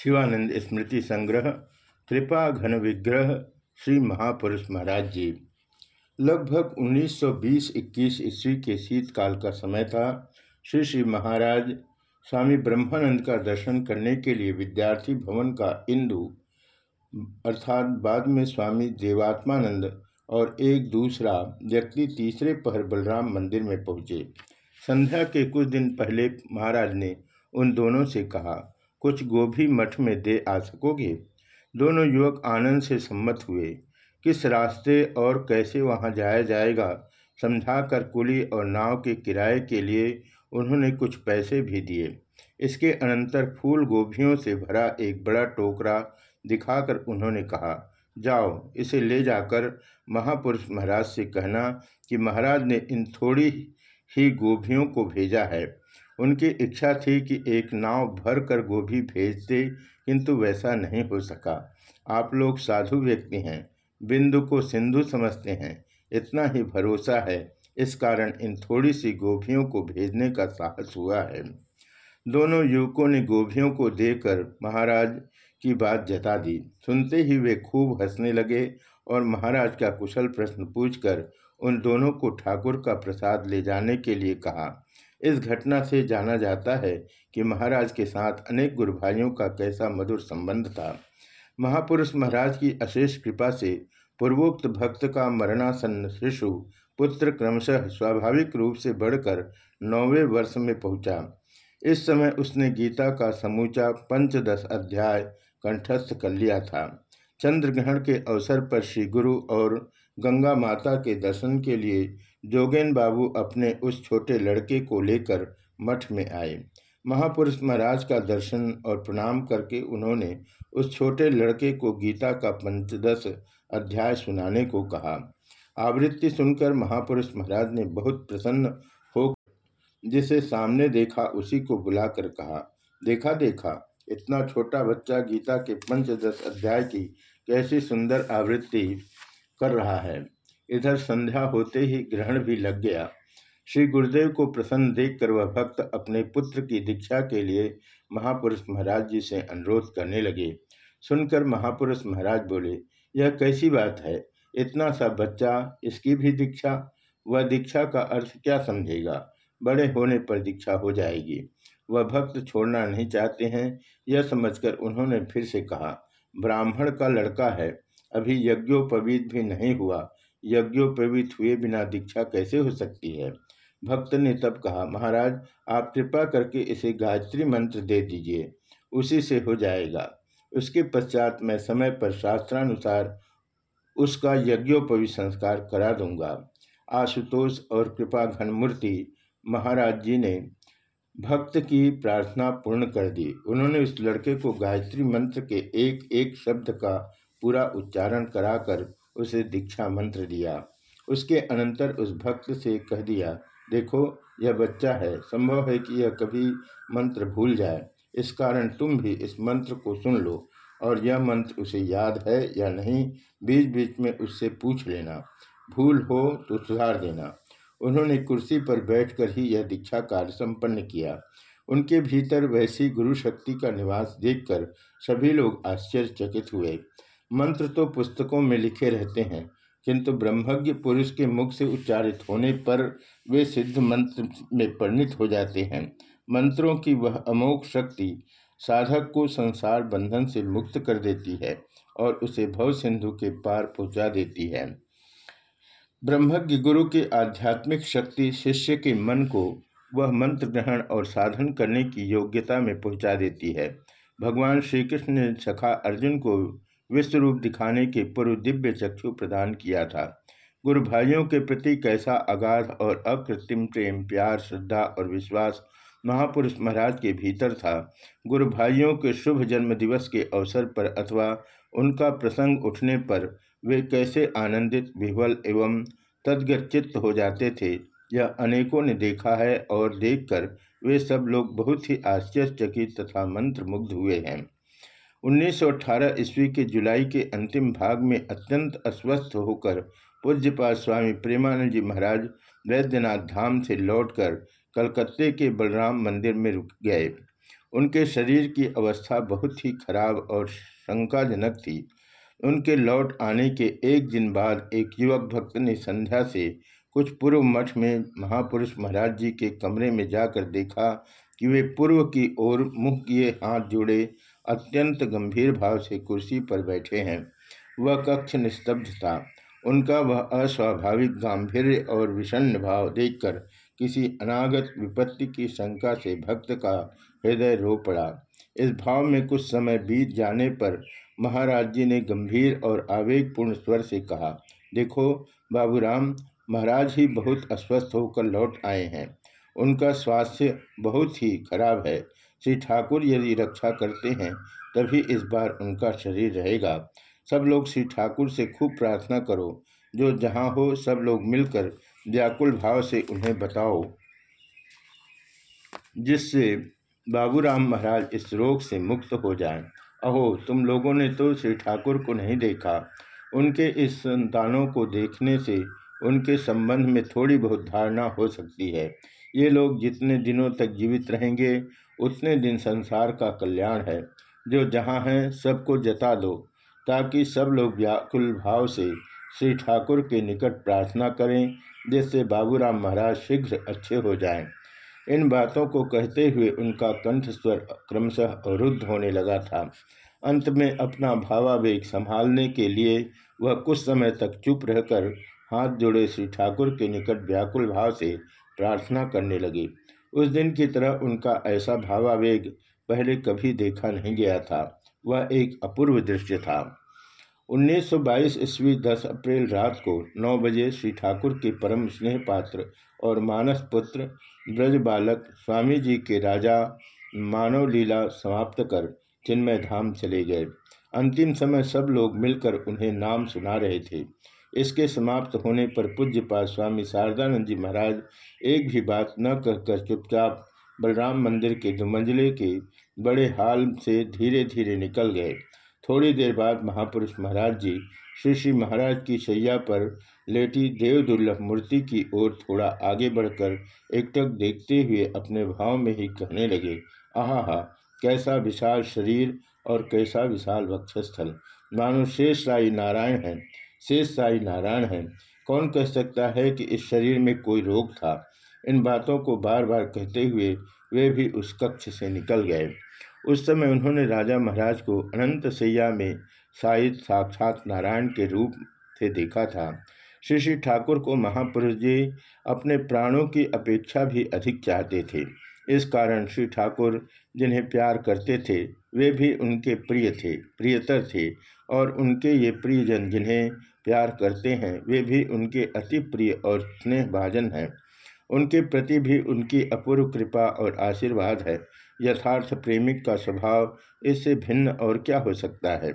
शिवानंद स्मृति संग्रह कृपा घन विग्रह, श्री महापुरुष महाराज जी। लगभग 1920-21 ईस्वी के शीतकाल का समय था। श्री श्री महाराज स्वामी ब्रह्मानंद का दर्शन करने के लिए विद्यार्थी भवन का इंदु, अर्थात बाद में स्वामी देवात्मानंद और एक दूसरा व्यक्ति तीसरे पहर बलराम मंदिर में पहुँचे। संध्या के कुछ दिन पहले महाराज ने उन दोनों से कहा कुछ गोभी मठ में दे आ सकोगे? दोनों युवक आनंद से सम्मत हुए। किस रास्ते और कैसे वहाँ जाया जाएगा, समझाकर कुली और नाव के किराए के लिए उन्होंने कुछ पैसे भी दिए। इसके अनंतर फूल गोभियों से भरा एक बड़ा टोकरा दिखाकर उन्होंने कहा, जाओ, इसे ले जाकर महापुरुष महाराज से कहना कि महाराज ने इन थोड़ी ही गोभियों को भेजा है। उनकी इच्छा थी कि एक नाव भर कर गोभी भेज दे, किंतु वैसा नहीं हो सका। आप लोग साधु व्यक्ति हैं, बिंदु को सिंधु समझते हैं, इतना ही भरोसा है। इस कारण इन थोड़ी सी गोभियों को भेजने का साहस हुआ है। दोनों युवकों ने गोभियों को देकर महाराज की बात जता दी। सुनते ही वे खूब हंसने लगे और महाराज का कुशल प्रश्न पूछकर उन दोनों को ठाकुर का प्रसाद ले जाने के लिए कहा। इस घटना से जाना जाता है कि महाराज के साथ अनेक गुरु भाइयों का कैसा मधुर संबंध था। महापुरुष महाराज की अशेष कृपा से पूर्वोक्त भक्त का मरणासन्न शिशु पुत्र क्रमशः स्वाभाविक रूप से बढ़कर नौवें वर्ष में पहुँचा। इस समय उसने गीता का समूचा पंचदश अध्याय कंठस्थ कर लिया था। चंद्र ग्रहण के अवसर पर श्री गुरु और गंगा माता के दर्शन के लिए जोगेन बाबू अपने उस छोटे लड़के को लेकर मठ में आए। महापुरुष महाराज का दर्शन और प्रणाम करके उन्होंने उस छोटे लड़के को गीता का पंचदश अध्याय सुनाने को कहा। आवृत्ति सुनकर महापुरुष महाराज ने बहुत प्रसन्न हो जिसे सामने देखा, उसी को बुलाकर कहा, देखा देखा, इतना छोटा बच्चा गीता के पंचदश अध्याय की कैसी सुंदर आवृत्ति कर रहा है। इधर संध्या होते ही ग्रहण भी लग गया। श्री गुरुदेव को प्रसन्न देखकर वह भक्त अपने पुत्र की दीक्षा के लिए महापुरुष महाराज जी से अनुरोध करने लगे। सुनकर महापुरुष महाराज बोले, यह कैसी बात है? इतना सा बच्चा, इसकी भी दीक्षा? वह दीक्षा का अर्थ क्या समझेगा? बड़े होने पर दीक्षा हो जाएगी। वह भक्त छोड़ना नहीं चाहते हैं, यह समझकर उन्होंने फिर से कहा, ब्राह्मण का लड़का है, अभी यज्ञोपवीत भी नहीं हुआ। यज्ञोपवीत हुए बिना दीक्षा कैसे हो सकती है? भक्त ने तब कहा, महाराज, आप कृपा करके इसे गायत्री मंत्र दे दीजिए, उसी से हो जाएगा। उसके पश्चात मैं समय पर शास्त्रानुसार उसका यज्ञोपवी संस्कार करा दूँगा। आशुतोष और कृपा घनमूर्ति महाराज जी ने भक्त की प्रार्थना पूर्ण कर दी। उन्होंने उस लड़के को गायत्री मंत्र के एक एक शब्द का पूरा उच्चारण कराकर उसे दीक्षा मंत्र दिया। उसके अनंतर उस भक्त से कह दिया, देखो, यह बच्चा है, संभव है कि यह कभी मंत्र भूल जाए। इस कारण तुम भी इस मंत्र को सुन लो और यह मंत्र उसे याद है या नहीं बीच बीच में उससे पूछ लेना। भूल हो तो सुधार देना। उन्होंने कुर्सी पर बैठकर ही यह दीक्षा कार्य संपन्न किया। उनके भीतर वैसी गुरु शक्ति का निवास देखकर सभी लोग आश्चर्यचकित हुए। मंत्र तो पुस्तकों में लिखे रहते हैं, किंतु ब्रह्मज्ञ पुरुष के मुख से उच्चारित होने पर वे सिद्ध मंत्र में परिणित हो जाते हैं। मंत्रों की वह अमोघ शक्ति साधक को संसार बंधन से मुक्त कर देती है और उसे भव सिंधु के पार पहुँचा देती है। ब्रह्मज्ञ गुरु की आध्यात्मिक शक्ति शिष्य के मन को वह मंत्र ग्रहण और साधन करने की योग्यता में पहुँचा देती है। भगवान श्री कृष्ण ने सखा अर्जुन को विश्व रूप दिखाने के पूर्व दिव्य चक्षु प्रदान किया था। गुरु भाइयों के प्रति कैसा अगाध और अकृत्रिम प्रेम, प्यार, श्रद्धा और विश्वास महापुरुष महाराज के भीतर था। गुरु भाइयों के शुभ जन्म दिवस के अवसर पर अथवा उनका प्रसंग उठने पर वे कैसे आनंदित, विह्वल एवं तदगचित हो जाते थे, यह अनेकों ने देखा है और देखकर वे सब लोग बहुत ही आश्चर्यचकित तथा मंत्रमुग्ध हुए हैं। 1918 ईस्वी के जुलाई के अंतिम भाग में अत्यंत अस्वस्थ होकर पूज्यपात स्वामी प्रेमानंद जी महाराज वैद्यनाथ धाम से लौटकर कलकत्ते के बलराम मंदिर में रुक गए। उनके शरीर की अवस्था बहुत ही खराब और शंकाजनक थी। उनके लौट आने के एक दिन बाद एक युवक भक्त ने संध्या से कुछ पूर्व मठ में महापुरुष महाराज जी के कमरे में जाकर देखा कि वे पूर्व की ओर मुख किए हाथ जोड़े अत्यंत गंभीर भाव से कुर्सी पर बैठे हैं। वह कक्ष निस्तब्ध था। उनका वह अस्वाभाविक गांधीर्य और विषण भाव देखकर किसी अनागत विपत्ति की शंका से भक्त का हृदय रो पड़ा। इस भाव में कुछ समय बीत जाने पर महाराज जी ने गंभीर और आवेगपूर्ण स्वर से कहा, देखो, बाबूराम, महाराज ही बहुत अस्वस्थ होकर लौट आए हैं। उनका स्वास्थ्य बहुत ही खराब है। श्री ठाकुर यदि रक्षा करते हैं, तभी इस बार उनका शरीर रहेगा। सब लोग श्री ठाकुर से खूब प्रार्थना करो। जो जहाँ हो, सब लोग मिलकर व्याकुल भाव से उन्हें बताओ। जिससे बाबूराम महाराज इस रोग से मुक्त हो जाएँ। अहो, तुम लोगों ने तो श्री ठाकुर को नहीं देखा। उनके इस संतानों को देखने से उनके संबंध में थोड़ी बहुत धारणा हो सकती है। ये लोग जितने दिनों तक जीवित रहेंगे उतने दिन संसार का कल्याण है। जो जहाँ हैं, सबको जता दो, ताकि सब लोग व्याकुल भाव से श्री ठाकुर के निकट प्रार्थना करें, जिससे बाबूराम महाराज शीघ्र अच्छे हो जाएँ। इन बातों को कहते हुए उनका कंठ स्वर क्रमशः अवरुद्ध होने लगा था। अंत में अपना भावावेग संभालने के लिए वह कुछ समय तक चुप रहकर हाथ जोड़े श्री ठाकुर के निकट व्याकुल भाव से प्रार्थना करने लगे। उस दिन की तरह उनका ऐसा भावावेग पहले कभी देखा नहीं गया था। वह एक अपूर्व दृश्य था। 1922 ईस्वी 10 अप्रैल रात को 9 बजे श्री ठाकुर के परम स्नेह पात्र और मानस पुत्र, ब्रज बालक स्वामी जी के राजा मानव लीला समाप्त कर चिन्मय धाम चले गए। अंतिम समय सब लोग मिलकर उन्हें नाम सुना रहे थे। इसके समाप्त होने पर पूज्यपात स्वामी शारदानंद जी महाराज एक भी बात न कहकर चुपचाप बलराम मंदिर के दुमंजले के बड़े हाल से धीरे धीरे निकल गए। थोड़ी देर बाद महापुरुष महाराज जी श्री श्री महाराज की शैया पर लेटी देव दुर्लभ मूर्ति की ओर थोड़ा आगे बढ़कर एकटक देखते हुए अपने भाव में ही कहने लगे, आहा हा, कैसा विशाल शरीर और कैसा विशाल वक्षस्थल। मानो शेष साई नारायण है। शेष साई नारायण है। कौन कह सकता है कि इस शरीर में कोई रोग था? इन बातों को बार बार कहते हुए वे भी उस कक्ष से निकल गए। उस समय उन्होंने राजा महाराज को अनंत सैया में शायद साक्षात नारायण के रूप से देखा था। श्री श्री ठाकुर को महापुरुष जी अपने प्राणों की अपेक्षा भी अधिक चाहते थे। इस कारण श्री ठाकुर जिन्हें प्यार करते थे, वे भी उनके प्रिय थे, प्रियतर थे और उनके ये प्रियजन जिन्हें प्यार करते हैं, वे भी उनके अति प्रिय और स्नेह भाजन हैं। उनके प्रति भी उनकी अपूर्व कृपा और आशीर्वाद है। यथार्थ प्रेमिक का स्वभाव इससे भिन्न और क्या हो सकता है?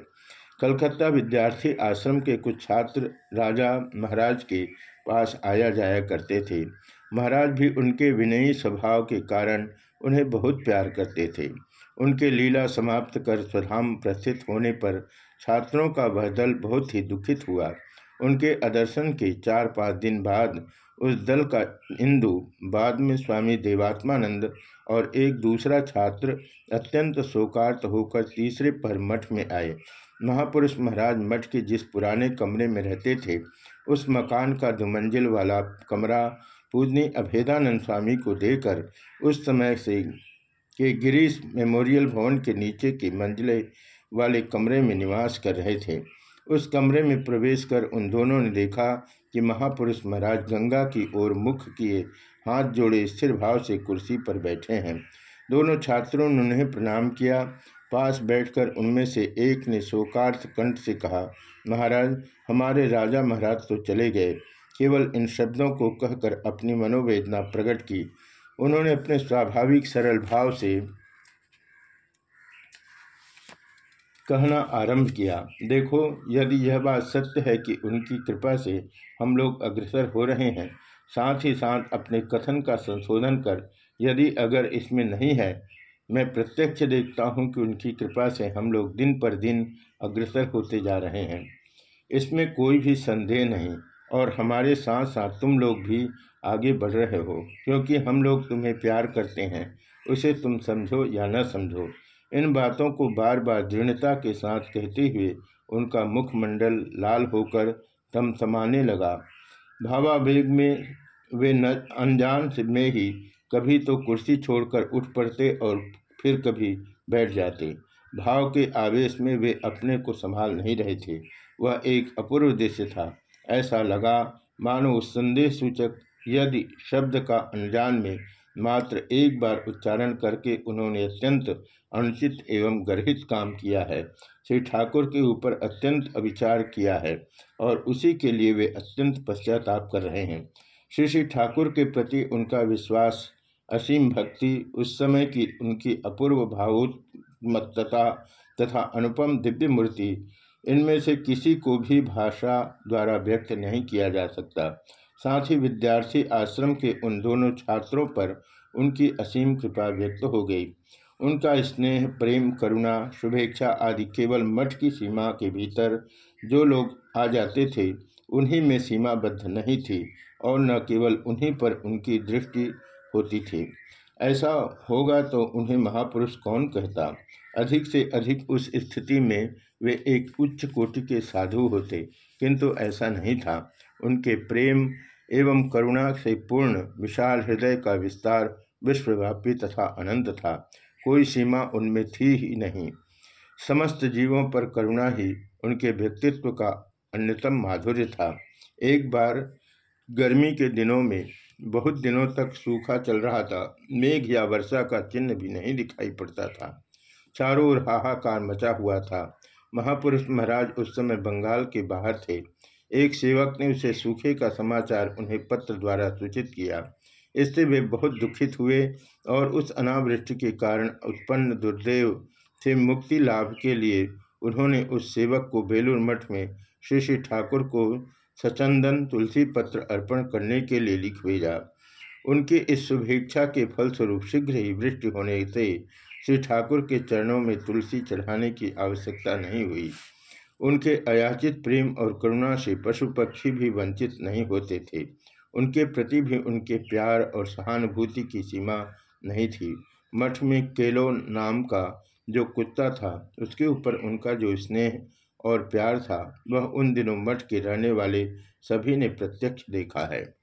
कलकत्ता विद्यार्थी आश्रम के कुछ छात्र राजा महाराज के पास आया जाया करते थे। महाराज भी उनके विनयी स्वभाव के कारण उन्हें बहुत प्यार करते थे। उनके लीला समाप्त कर स्वधाम प्रस्थित होने पर छात्रों का वह दल बहुत ही दुखित हुआ। उनके अदर्शन के चार पाँच दिन बाद उस दल का इंदु, बाद में स्वामी देवात्मानंद और एक दूसरा छात्र अत्यंत शोकार्त होकर तीसरे पर मठ में आए। महापुरुष महाराज मठ के जिस पुराने कमरे में रहते थे, उस मकान का दुमंजिल वाला कमरा पूजनी अभेदानंद स्वामी को देकर उस समय से के गिरीश मेमोरियल भवन के नीचे की मंजिले वाले कमरे में निवास कर रहे थे। उस कमरे में प्रवेश कर उन दोनों ने देखा कि महापुरुष महाराज गंगा की ओर मुख किए हाथ जोड़े स्थिर भाव से कुर्सी पर बैठे हैं। दोनों छात्रों ने उन्हें प्रणाम किया। पास बैठकर उनमें से एक ने शोकार्थ कंठ से कहा, महाराज, हमारे राजा महाराज तो चले गए। केवल इन शब्दों को कहकर अपनी मनोवेदना प्रकट की। उन्होंने अपने स्वाभाविक सरल भाव से कहना आरंभ किया। देखो, यदि यह बात सत्य है कि उनकी कृपा से हम लोग अग्रसर हो रहे हैं, साथ ही साथ अपने कथन का संशोधन कर, यदि अगर इसमें नहीं है, मैं प्रत्यक्ष देखता हूँ कि उनकी कृपा से हम लोग दिन पर दिन अग्रसर होते जा रहे हैं। इसमें कोई भी संदेह नहीं। और हमारे साथ साथ तुम लोग भी आगे बढ़ रहे हो, क्योंकि हम लोग तुम्हें प्यार करते हैं। उसे तुम समझो या न समझो, इन बातों को बार बार दृढ़ता के साथ कहते हुए उनका मुखमंडल लाल होकर तमतमाने लगा। भावावेग में वे न, अनजान में ही कभी तो कुर्सी छोड़कर उठ पड़ते और फिर कभी बैठ जाते। भाव के आवेश में वे अपने को संभाल नहीं रहे थे। वह एक अपूर्व दृश्य था। ऐसा लगा, मानो संदेश सूचक यदि शब्द का अनजान में मात्र एक बार उच्चारण करके उन्होंने अत्यंत अनुचित एवं गर्हित काम किया है। श्री ठाकुर के ऊपर अत्यंत अविचार किया है और उसी के लिए वे अत्यंत पश्चाताप कर रहे हैं। श्री श्री ठाकुर के प्रति उनका विश्वास, असीम भक्ति, उस समय की उनकी अपूर्व भावुत्मत्तता तथा अनुपम दिव्य मूर्ति इनमें से किसी को भी भाषा द्वारा व्यक्त नहीं किया जा सकता। साथ ही विद्यार्थी आश्रम के उन दोनों छात्रों पर उनकी असीम कृपा व्यक्त हो गई। उनका स्नेह, प्रेम, करुणा, शुभेच्छा आदि केवल मठ की सीमा के भीतर जो लोग आ जाते थे, उन्हीं में सीमाबद्ध नहीं थी और न केवल उन्हीं पर उनकी दृष्टि होती थी। ऐसा होगा तो उन्हें महापुरुष कौन कहता? अधिक से अधिक उस स्थिति में वे एक उच्च कोटि के साधु होते, किंतु ऐसा नहीं था। उनके प्रेम एवं करुणा से पूर्ण, विशाल हृदय का विस्तार विश्वव्यापी तथा अनंत था। कोई सीमा उनमें थी ही नहीं। समस्त जीवों पर करुणा ही उनके व्यक्तित्व का अन्यतम माधुर्य था। एक बार गर्मी के दिनों में बहुत दिनों तक सूखा चल रहा था। मेघ या वर्षा का चिन्ह भी नहीं दिखाई पड़ता था। चारों ओर हाहाकार मचा हुआ था। महापुरुष महाराज उस समय बंगाल के बाहर थे। एक सेवक ने उसे सूखे का समाचार उन्हें पत्र द्वारा सूचित किया। इससे वे बहुत दुखित हुए और उस अनावृष्टि के कारण उत्पन्न दुर्देव से मुक्ति लाभ के लिए उन्होंने उस सेवक को बेलूर मठ में श्री श्री ठाकुर को सचंदन तुलसी पत्र अर्पण करने के लिए लिख भेजा। उनकी इस शुभेच्छा के फलस्वरूप शीघ्र ही वृष्टि होने से श्री ठाकुर के चरणों में तुलसी चढ़ाने की आवश्यकता नहीं हुई। उनके अयाचित प्रेम और करुणा से पशु पक्षी भी वंचित नहीं होते थे। उनके प्रति भी उनके प्यार और सहानुभूति की सीमा नहीं थी। मठ में केलो नाम का जो कुत्ता था, उसके ऊपर उनका जो स्नेह और प्यार था, वह उन दिनों मठ के रहने वाले सभी ने प्रत्यक्ष देखा है।